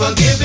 to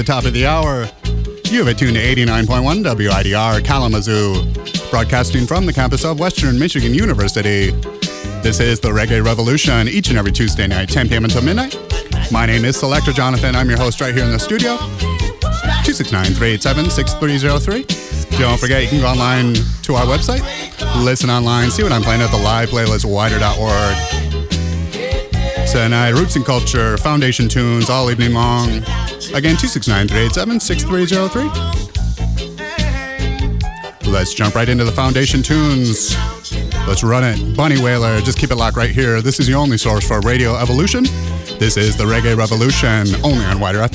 the top of the hour. You have it tuned to 89.1 WIDR Kalamazoo, broadcasting from the campus of Western Michigan University. This is the Reggae Revolution, each and every Tuesday night, 10 p.m. until midnight. My name is Selector Jonathon. I'm your host right here in the studio. 269-387-6303. Don't forget, you can go online to our website, listen online, see what I'm playing at the live playlist, widr.org. Tonight, Roots and Culture, Foundation Tunes, all evening long. Again, 269-387-6303. Let's jump right into the Foundation Tunes. Let's run it. Bunny Wailer, just keep it locked right here. This is your only source for Radio Evolution. This is the Reggae Revolution, only on WIDR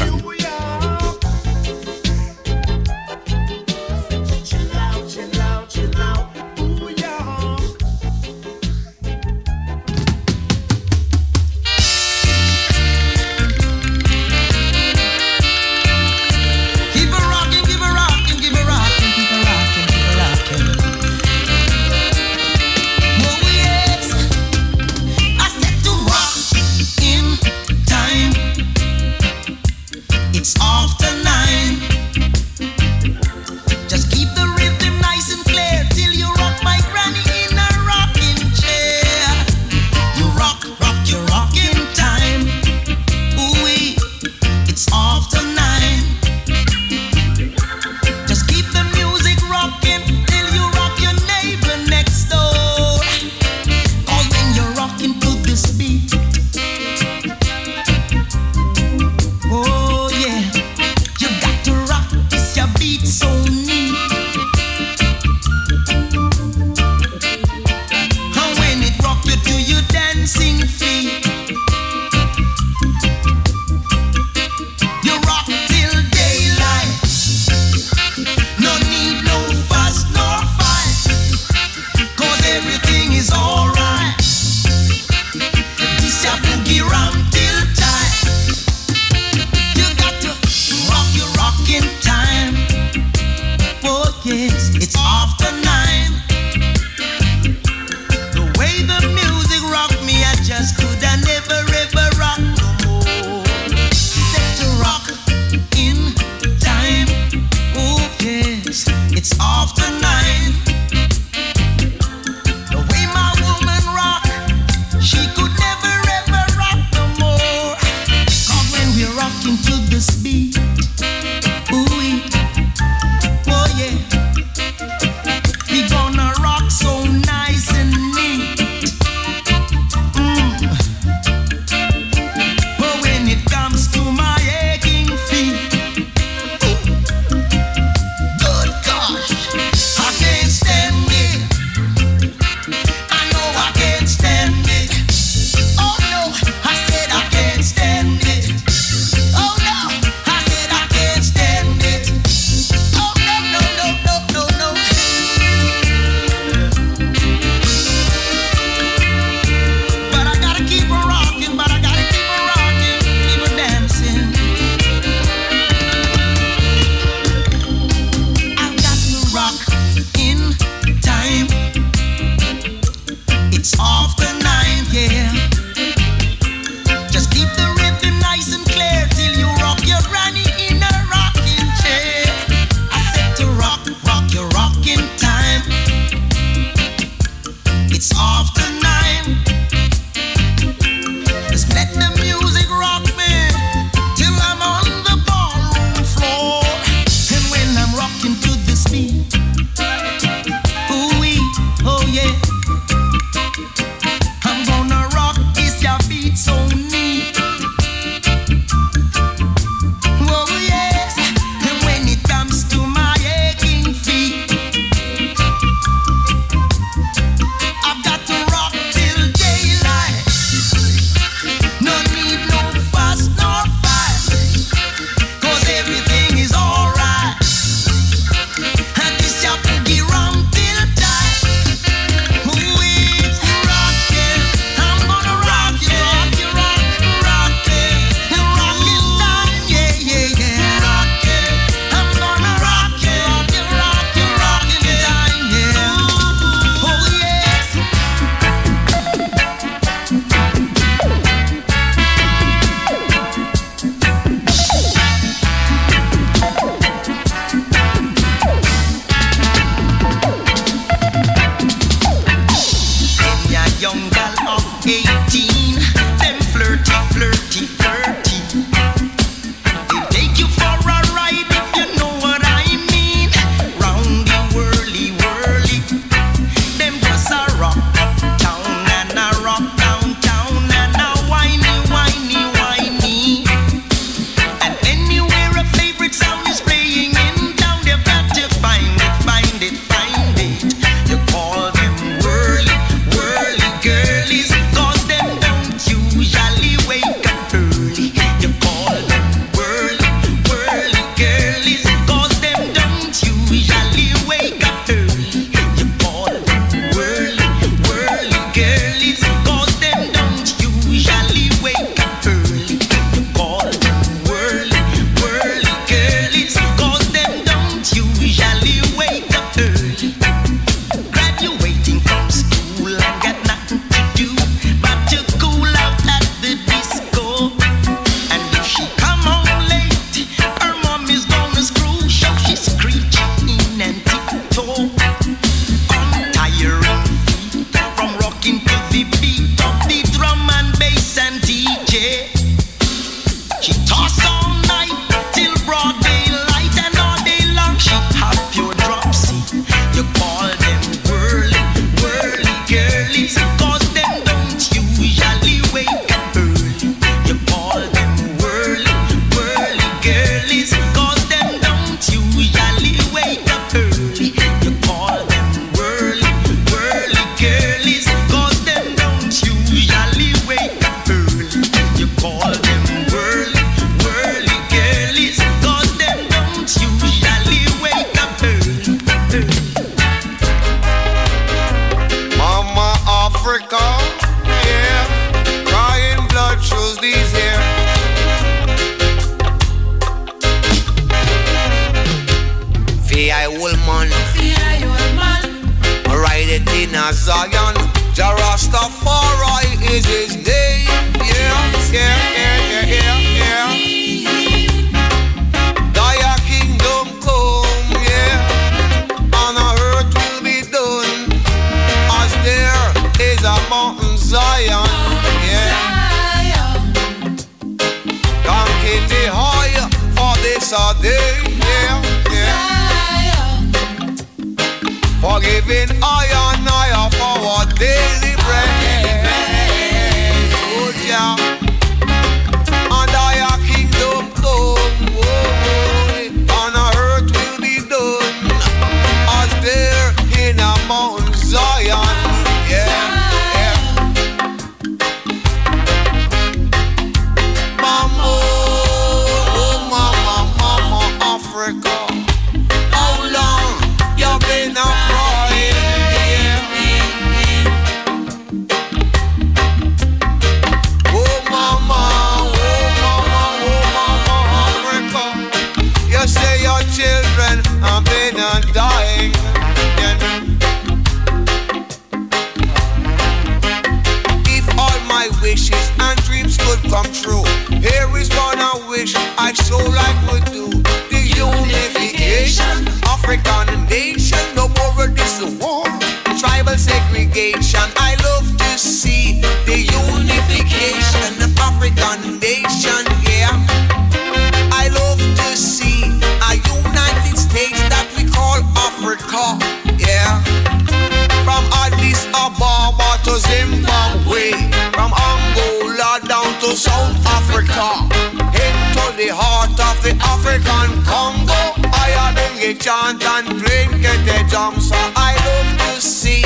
And drink get the jump. So I love to see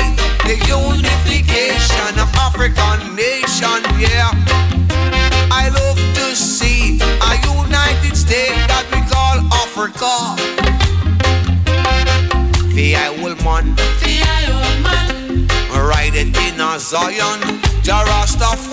the unification of African nation. Yeah, I love to see a United state that we call Africa. The I man, the I man, ride it in a Zion, Jah Rastafari.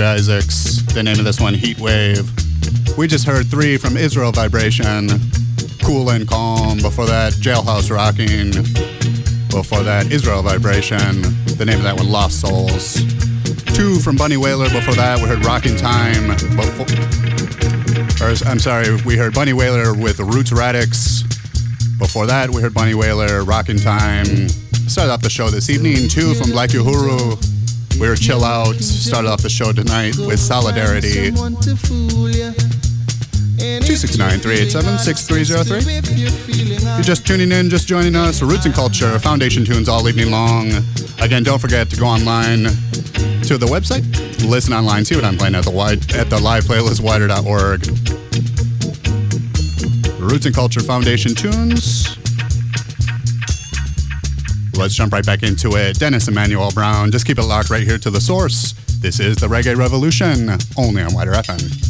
Isaacs, the name of this one, Heat Wave. We just heard three from Israel Vibration, Cool and Calm. Before that, Jailhouse Rocking. Before that, Israel Vibration. The name of that one, Lost Souls. Two from Bunny Wailer. Before that, we heard Rocking Time. Before, or, I'm sorry, we heard Bunny Wailer with Roots Radics. Before that, we heard Bunny Wailer, Rockin' Time. Started off the show this evening, two from Black Uhuru. We were Chill Out. Started off the show tonight with Solidarity. 269 387 6303. If you're just tuning in, just joining us, Roots and Culture, Foundation Tunes all evening long. Again, don't forget to go online to the website, listen online, see what I'm playing at the wide at the live playlist widr.org. Roots and Culture Foundation tunes. Let's jump right back into it. Dennis Emmanuel Brown. Just keep it locked right here to the source. This is the Reggae Revolution, only on WIDR FM.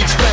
Not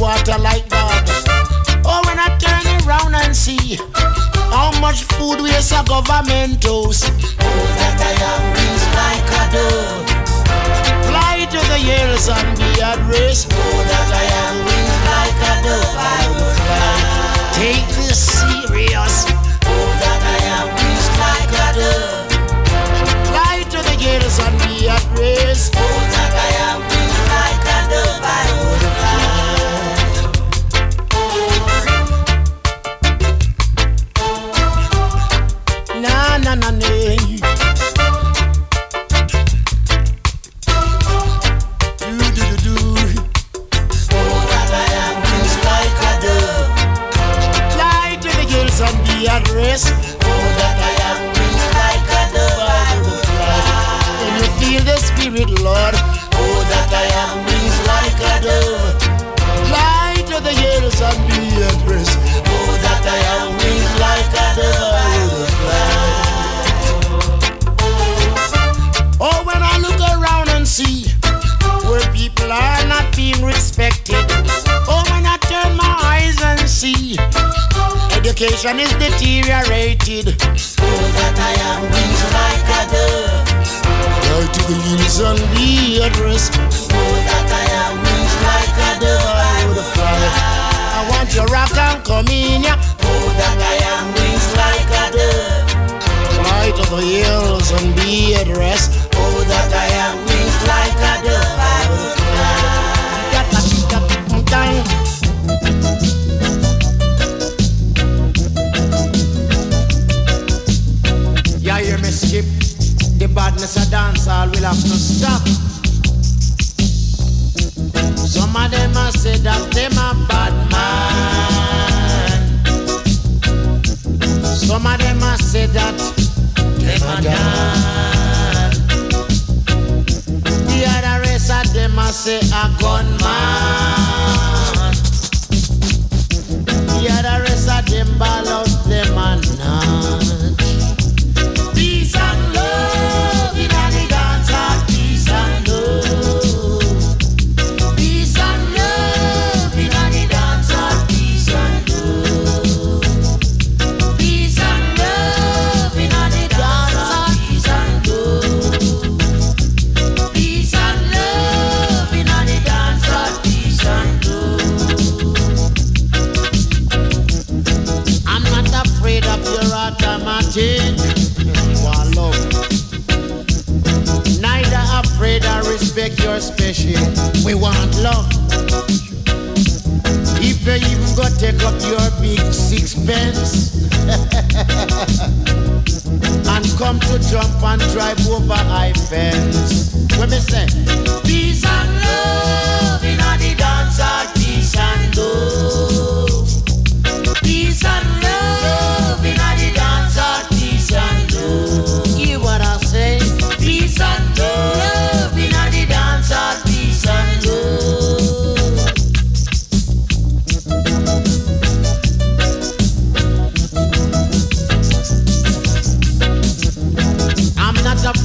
water like dog. Oh, when I turn around and see how much food waste a government owes. Oh, that I am is like a dove. Fly to the hills and be at rest. Oh, that I am is like a dove. I will fly. Take this serious. Oh, that I am is like a dove. Fly to the hills and be at rest. Oh, education is deteriorated. Oh, that I have wings like a dove. Fly to the hills and be at rest. Oh, that I have wings like a dove. I will fly. I want your rock and come in, yeah. Oh, that I have wings like a dove. Fly to the hills and be at have to stop. Some of them a say that them a bad man. Some of them a say that them a gun. The other rest of them a say a gunman.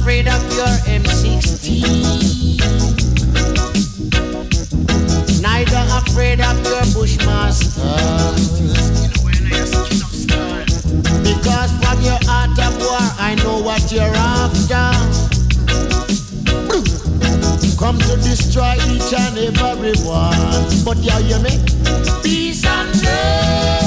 Afraid of your M16. Neither afraid of your Bushmaster. Because from your art of war, I know what you're after. Come to destroy each and every one. But you hear me? Peace and love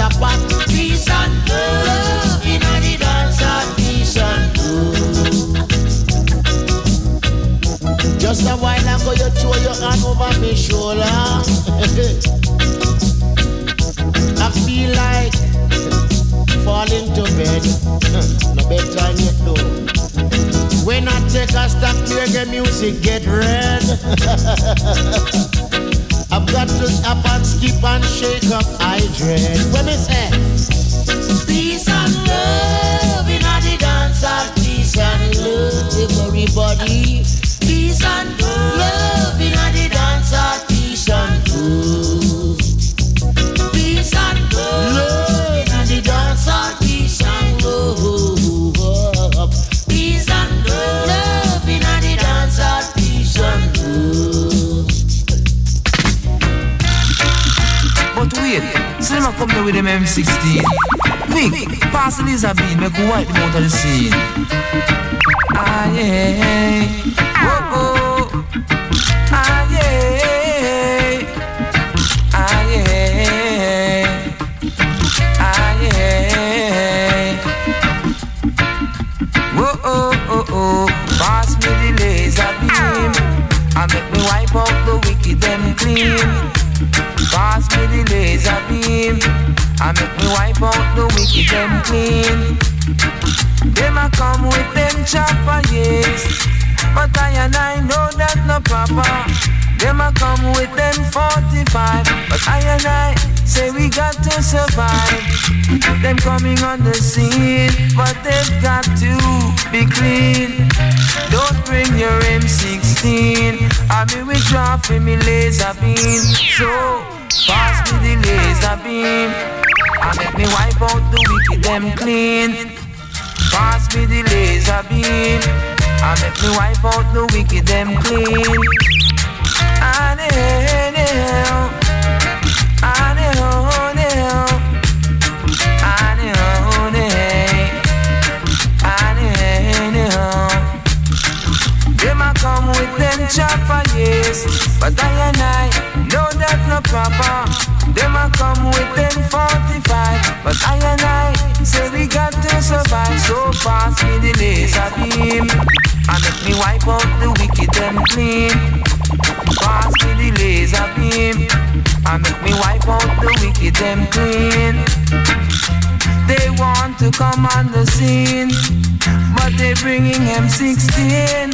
And the. Peace and love. Just a while ago, you your over my shoulder. I feel like falling to bed. no. When I take a stop, reggae music get red. I've got to stop and skip and shake up I dread. What me say? Peace and love in the dance hall. Peace and love. Everybody, come there with them M16. Vic, pass the laser beam, make we wipe them out of the scene. Ah yeah, oh oh, and make me wipe out the wicked and clean. Them a come with them chopper, yes, but I and I know that no proper. Them a come with them 45, but I and I say we got to survive. Them coming on the scene, but they've got to be clean. Don't bring your M16. I mean we drop me laser beam. So pass me the laser beam. I make me wipe out the wicked them clean. Pass me the laser beam. I make me wipe out the wicked them clean. And hell, and hell, and hell, and hell. Them a come with them chopper, yes, but I and I know that no proper. Them a come with them 45, but I and I say we got to survive. So pass me the laser beam and make me wipe out the wicked and clean. Pass me the laser beam and make me wipe out the wicked and clean. They want to come on the scene, but they bringing M16.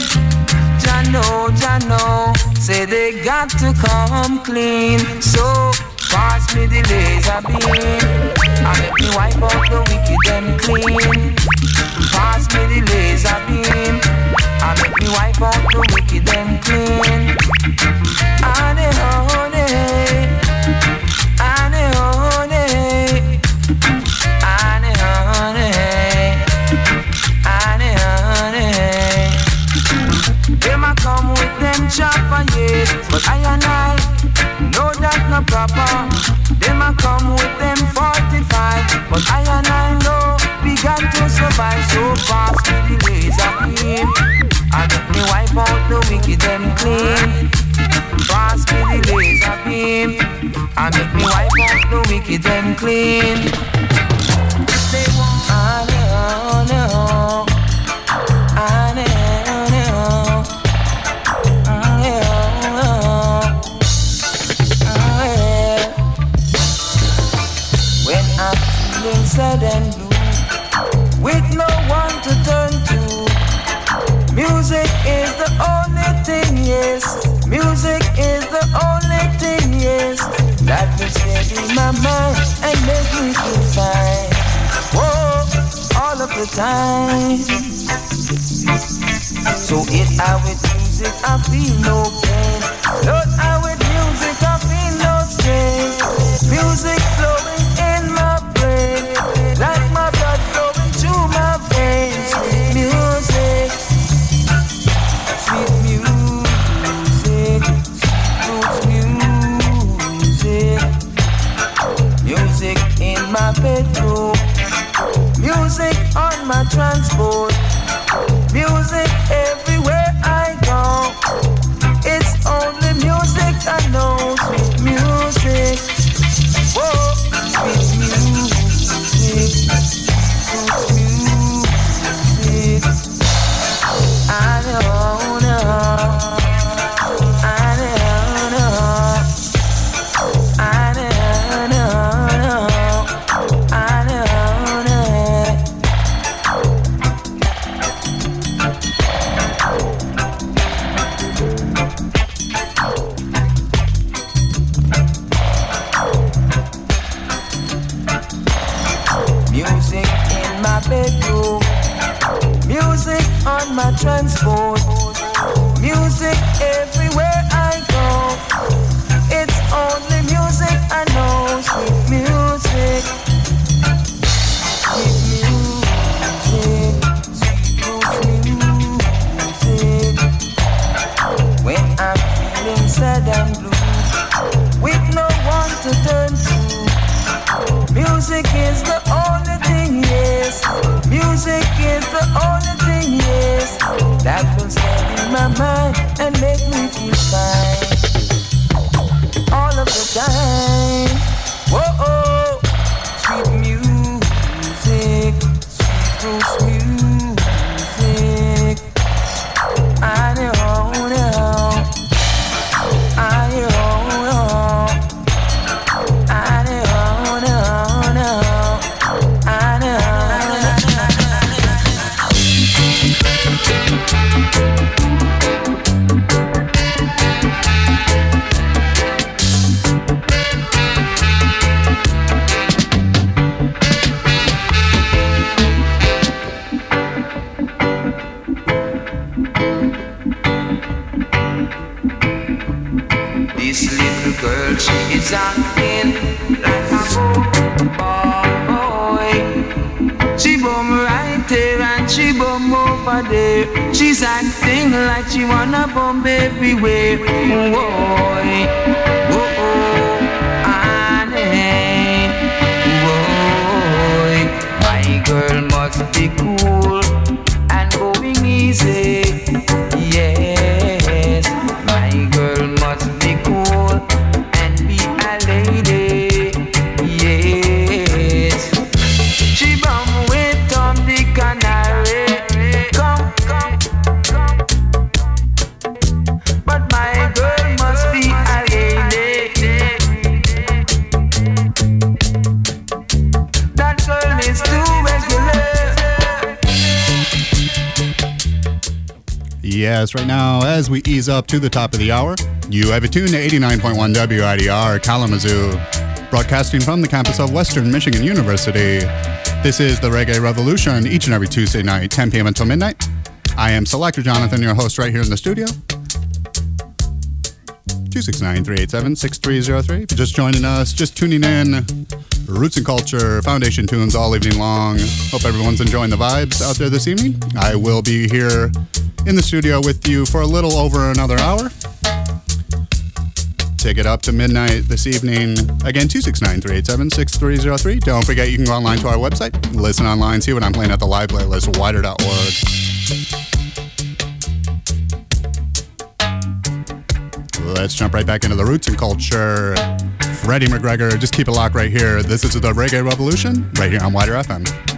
Jano, Jano, say they got to come clean. So pass me the laser beam, clean. Pass me the laser beam, and make me wipe out the wicked and clean. Clean. Wanna bum everywhere. Boy, oh oh, honey, boy. My girl must be cool as we ease up to the top of the hour, you have it tuned to 89.1 WIDR Kalamazoo, broadcasting from the campus of Western Michigan University. This is the Reggae Revolution, each and every Tuesday night, 10 p.m. until midnight. I am Selector Jonathon, your host, right here in the studio. 269-387-6303. If you're just joining us, just tuning in, Roots and Culture, Foundation Tunes all evening long. Hope everyone's enjoying the vibes out there this evening. I will be here in the studio with you for a little over another hour. Take it up to midnight this evening. Again, 269-387-6303. Don't forget you can go online to our website, listen online, see what I'm playing at the live playlist, widr.org. Let's jump right back into the roots and culture. Freddie McGregor, just keep it locked right here. This is the Reggae Revolution, right here on WIDR FM.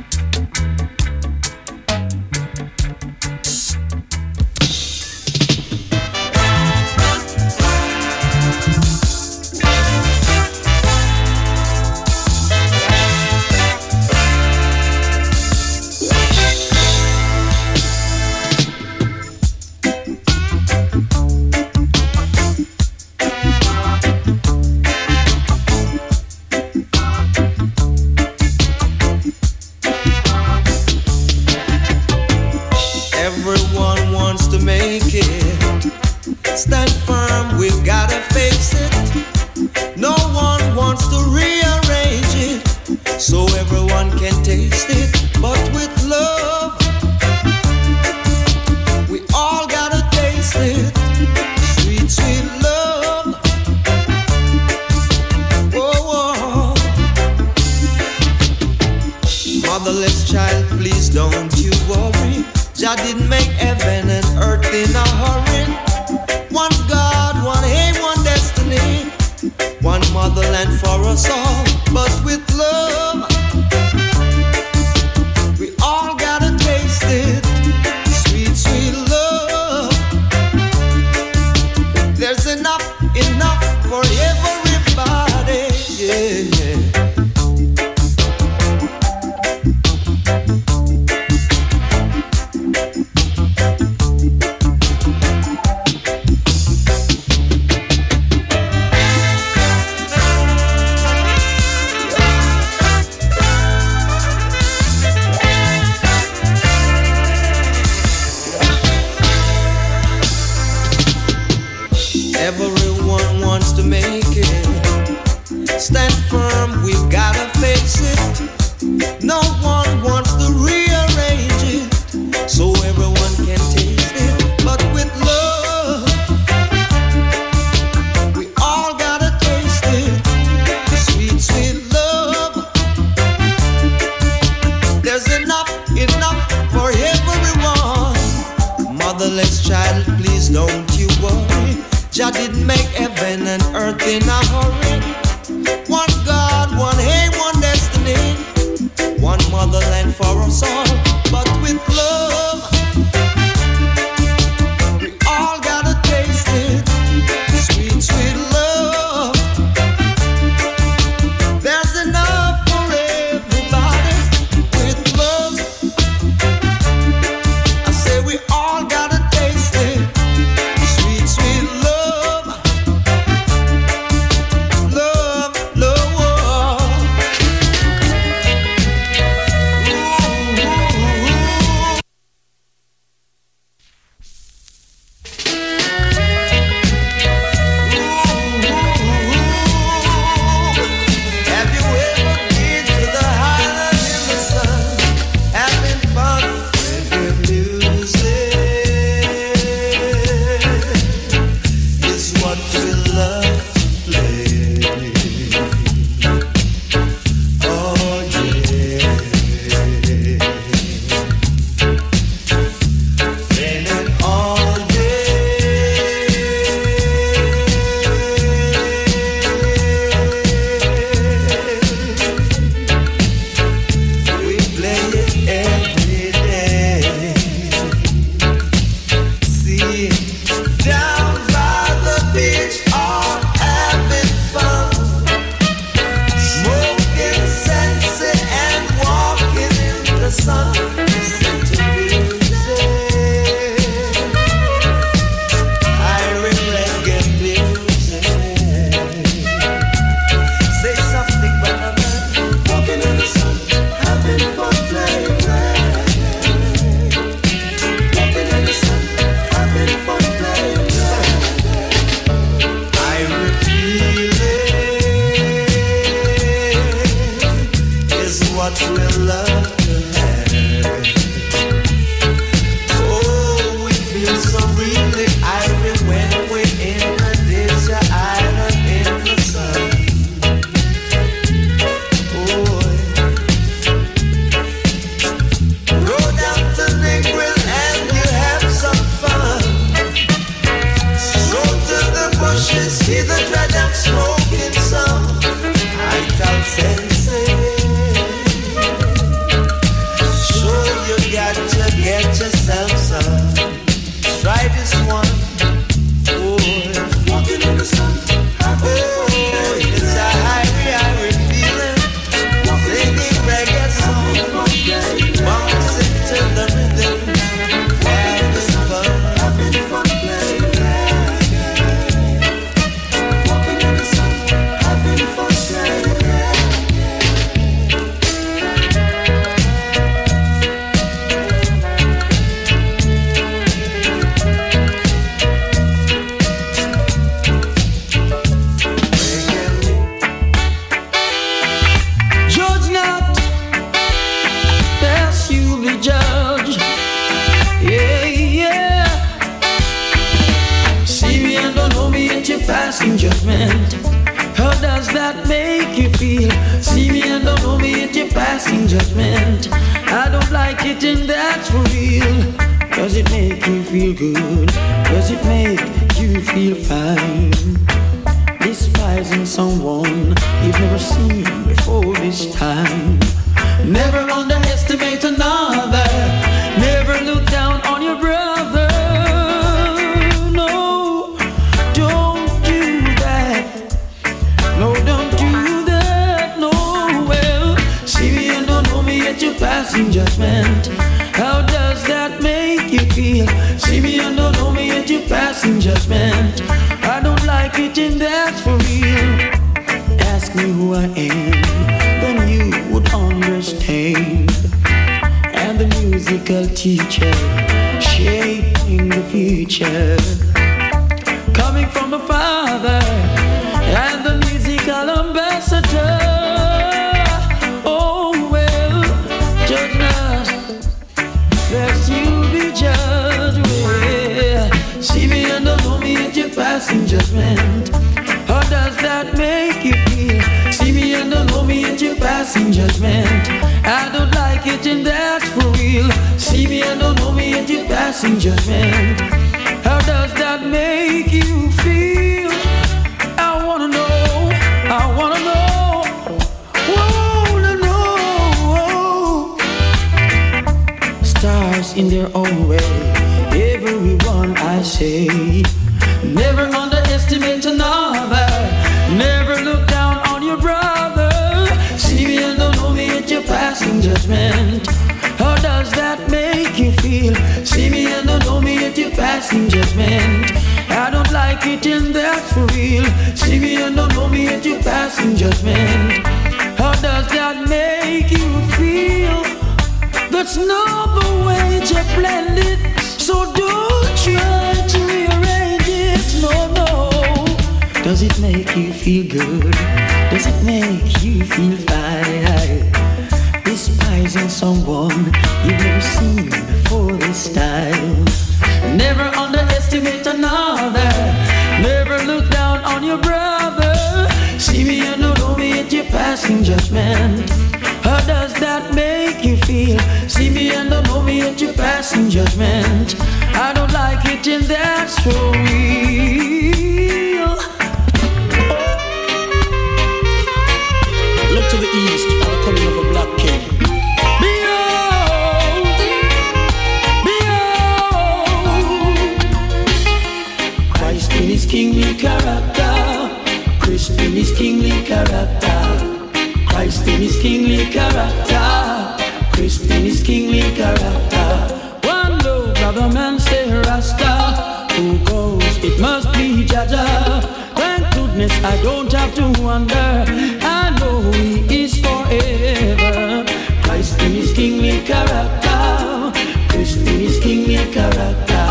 Jaja. Thank goodness I don't have to wonder. I know He is forever. Christ in His kingly character. Christ in His kingly character.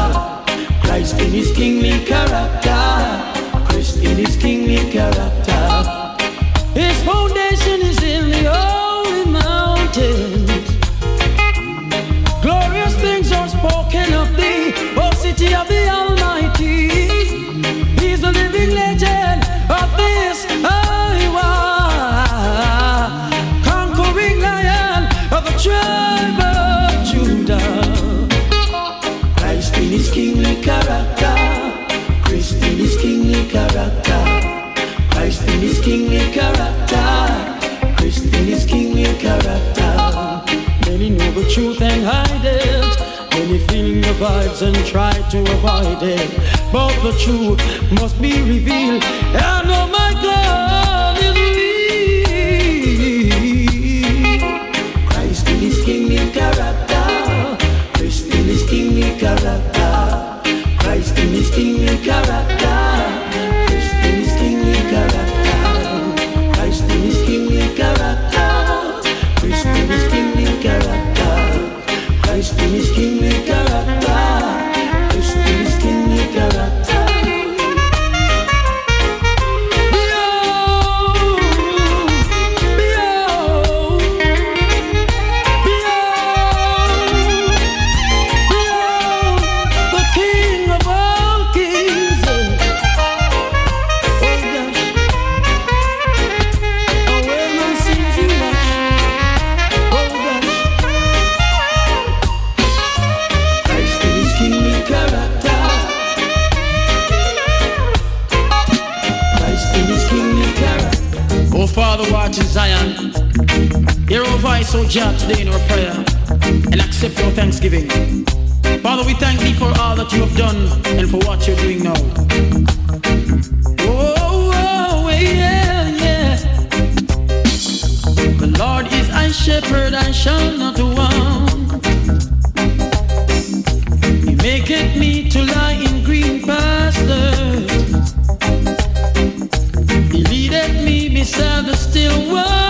Christ in His kingly character. Christ in His kingly character. Truth and hide it. Many feeling the vibes and try to avoid it. But the truth must be revealed. I know my God is real. Christ in his kingly character. Christ in his kingly character. Christ in his kingly character. Jah, today in our prayer, and accept our thanksgiving. Father, we thank thee for all that you have done and for what you're doing now. Oh, oh, yeah, yeah. The Lord is my shepherd, I shall not want. He maketh me to lie in green pastures. He leadeth me beside the still waters.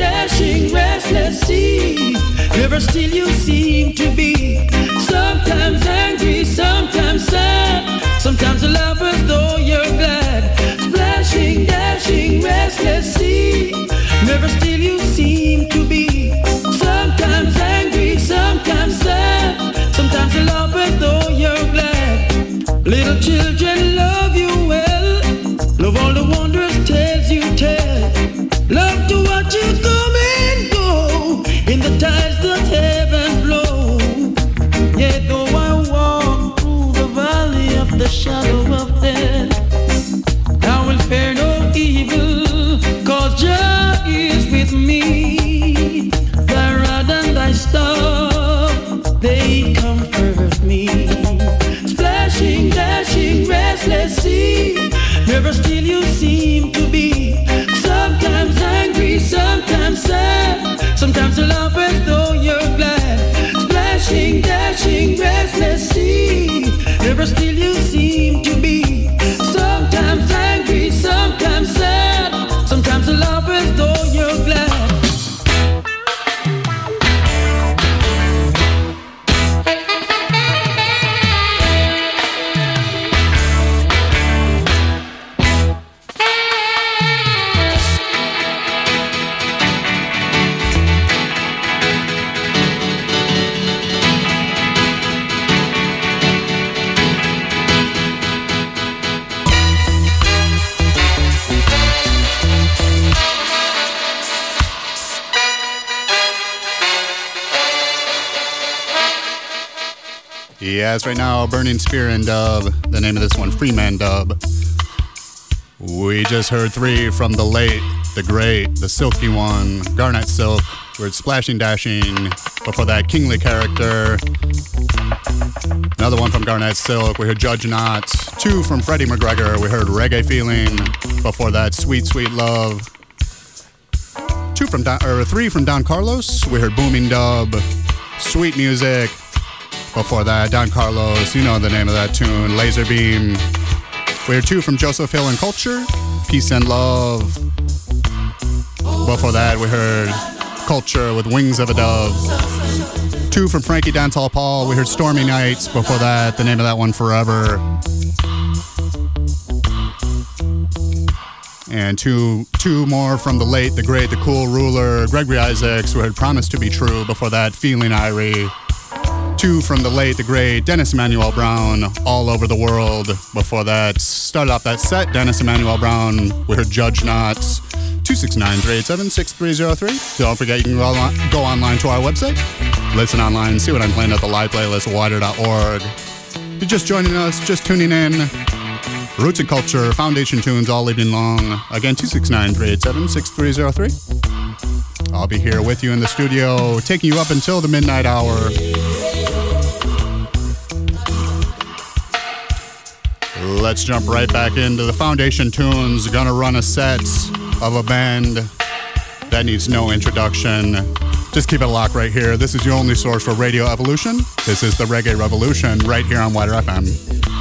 Dashing, restless sea. Never still you seem to be. Sometimes angry, sometimes sad. Sometimes a as though you're glad. Splashing, dashing, restless sea. Never still you seem to be. Sometimes angry, sometimes sad. Sometimes a as though you're glad. Little children love sea, still you seem to be. Sometimes angry, sometimes sad, sometimes you laugh as though you're glad. Splashing, dashing, restless sea, never still Right now, Burning Spear and Dub. The name of this one, Freeman Dub. We just heard three from the late, the great, the silky one, Garnett Silk. We heard Splashing Dashing. Before that, Kingly Character. Another one from Garnett Silk. We heard Judge Not. Two from Freddie McGregor. We heard Reggae Feeling. Before that, Sweet Sweet Love. Two from Don, or three from Don Carlos. We heard Booming Dub. Sweet Music. Before that, Don Carlos, you know the name of that tune, Laser Beam. We heard two from Joseph Hill and Culture, Peace and Love. Before that, we heard Culture with Wings of a Dove. Two from Frankie Dancehall Paul. We heard Stormy Nights. Before that, the name of that one, Forever. And two two more from the late, the great, the cool ruler, Gregory Isaacs, who had promised to be true. Before that, Feeling Irie. Two from the late, the great Dennis Emmanuel Brown, All Over the World. Before that, started off that set, Dennis Emmanuel Brown. We heard Judge Knots. 269-387-6303. Don't forget you can go, on, go online to our website, listen online, see what I'm playing at the live playlist, widr.org. You're just joining us, just tuning in. Roots and Culture, Foundation Tunes all evening long. Again, 269-387-6303. I'll be here with you in the studio, taking you up until the midnight hour. Let's jump right back into the Foundation Tunes. Gonna run a set of a band that needs no introduction. Just keep it locked right here. This is your only source for Radio Evolution. This is the Reggae Revolution right here on WIDR FM.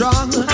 strong.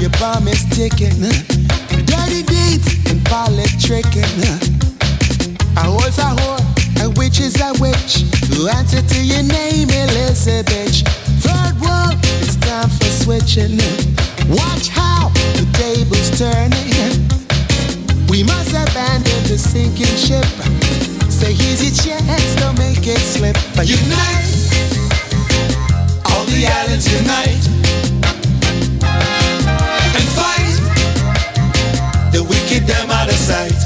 your bomb is ticking. dirty deeds and pilot tricking. A whore's a whore, a witch is a witch. You answer to your name, Elizabeth. Third world, it's time for switching. Watch how the table's turning. We must abandon the sinking ship. Say here's your chance, don't make it slip. But unite, all the islands unite. side.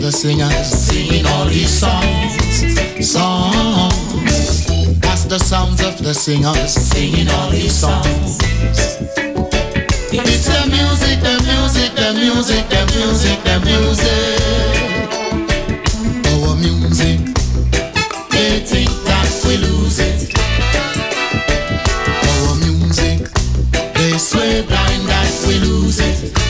the singers singing all these songs, songs. That's the sounds of the singers singing all these songs. It's the music, the music, the music, the music, the music. Oh, Our music. They think that we lose it. Oh, Our music. They swear blind that we lose it.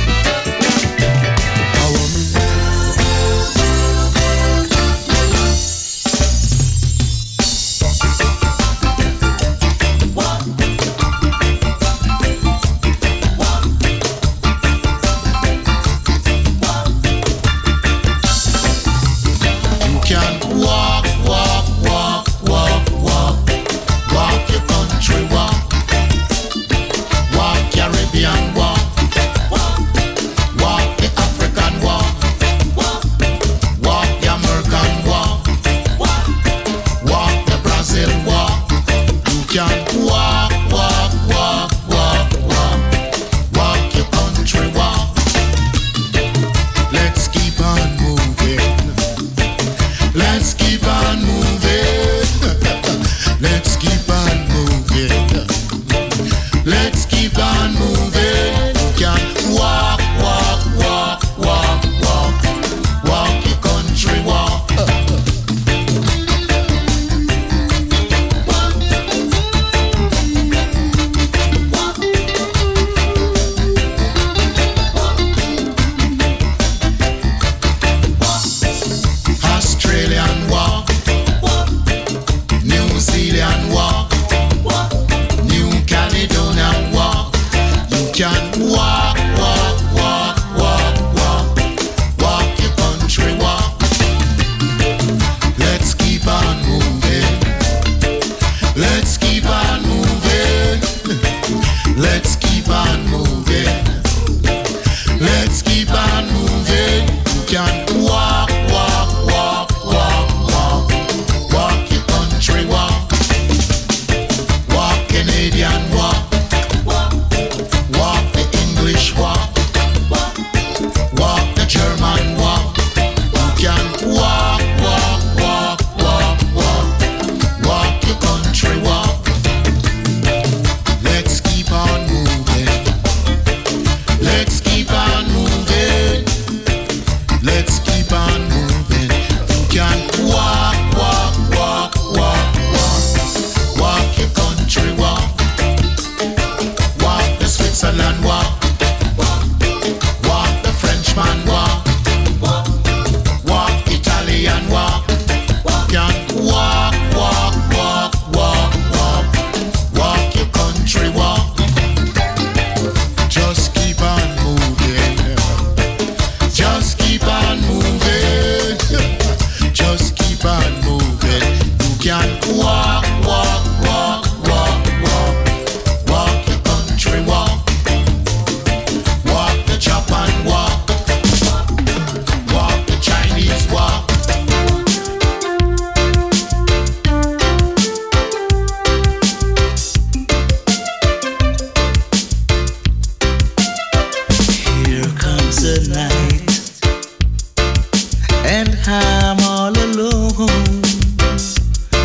I'm all alone.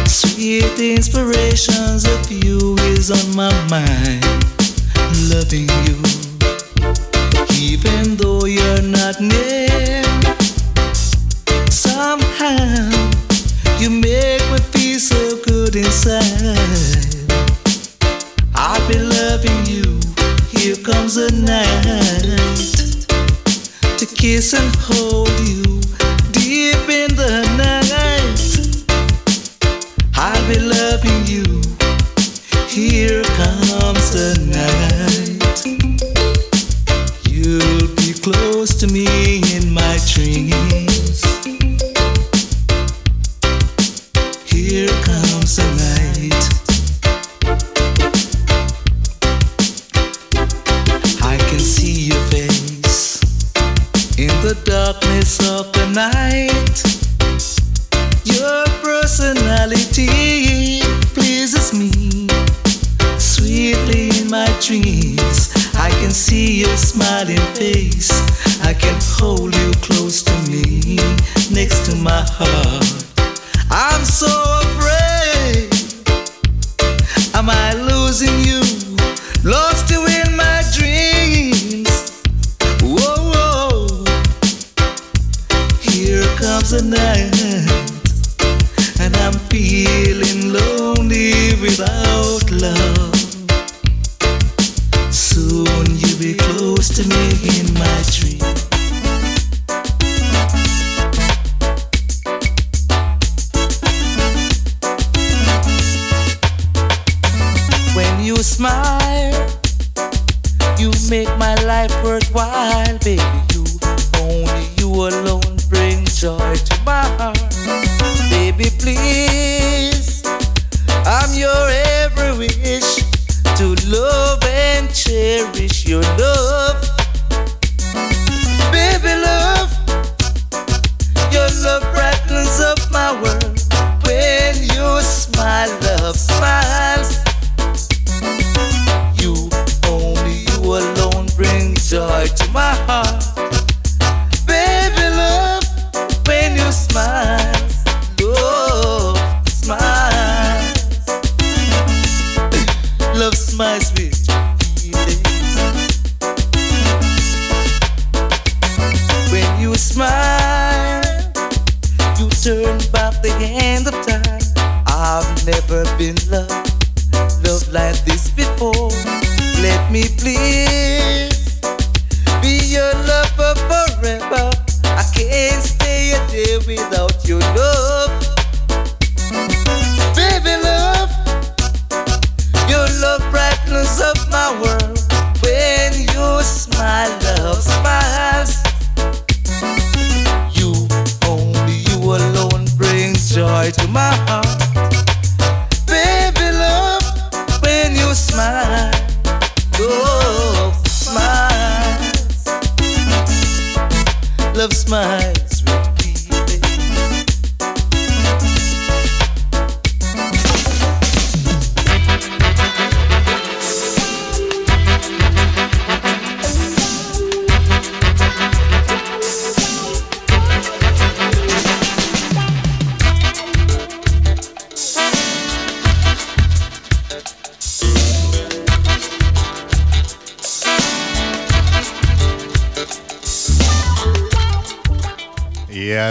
Sweet inspirations of you is on my mind. Loving you, even though you're not near. Somehow you make me feel so good inside. I'll be loving you. Here comes the night to kiss and hold you.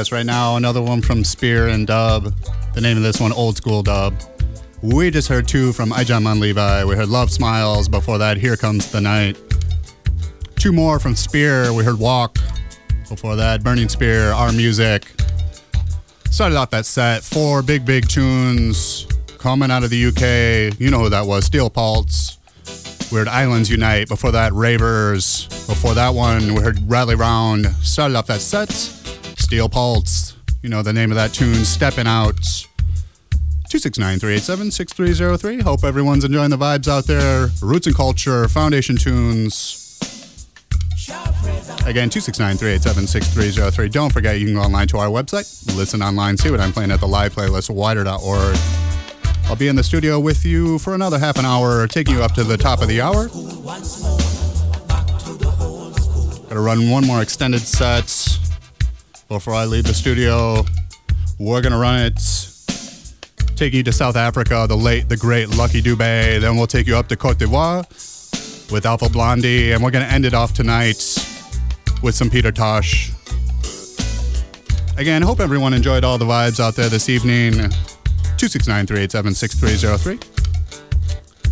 Yes, right now another one from Spear and Dub. The name of this one, Old School Dub. We just heard two from Ijahman Levi. We heard Love Smiles. Before that, Here Comes the Night. Two more from Spear. We heard Walk. Before that, Burning Spear, Our Music. Started off that set. Four big, big tunes coming out of the UK. You know who that was. Steel Pulse. We heard Islands Unite. Before that, Ravers. Before that one, we heard Rally Round. Started off that set. Steel Pulse. You know the name of that tune, Stepping Out. 269-387-6303. Hope everyone's enjoying the vibes out there. Roots and Culture, Foundation Tunes. Again, 269-387-6303. Don't forget you can go online to our website, listen online, see what I'm playing at the live playlist, widr.org. I'll be in the studio with you for another half an hour, taking you up to the top of the hour. Gotta run one more extended set before I leave the studio. We're gonna run it, taking you to South Africa, the late, the great Lucky Dubé. Then we'll take you up to Cote d'Ivoire with Alpha Blondy, and we're gonna end it off tonight with some Peter Tosh. Again, hope everyone enjoyed all the vibes out there this evening. 269 387 6303.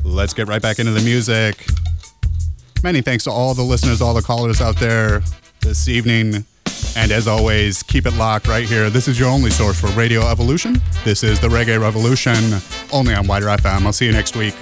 Let's get right back into the music. Many thanks to all the listeners, all the callers out there this evening. And as always, keep it locked right here. This is your only source for Radio Evolution. This is the Reggae Revolution, only on WIDR FM. I'll see you next week.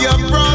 your brother.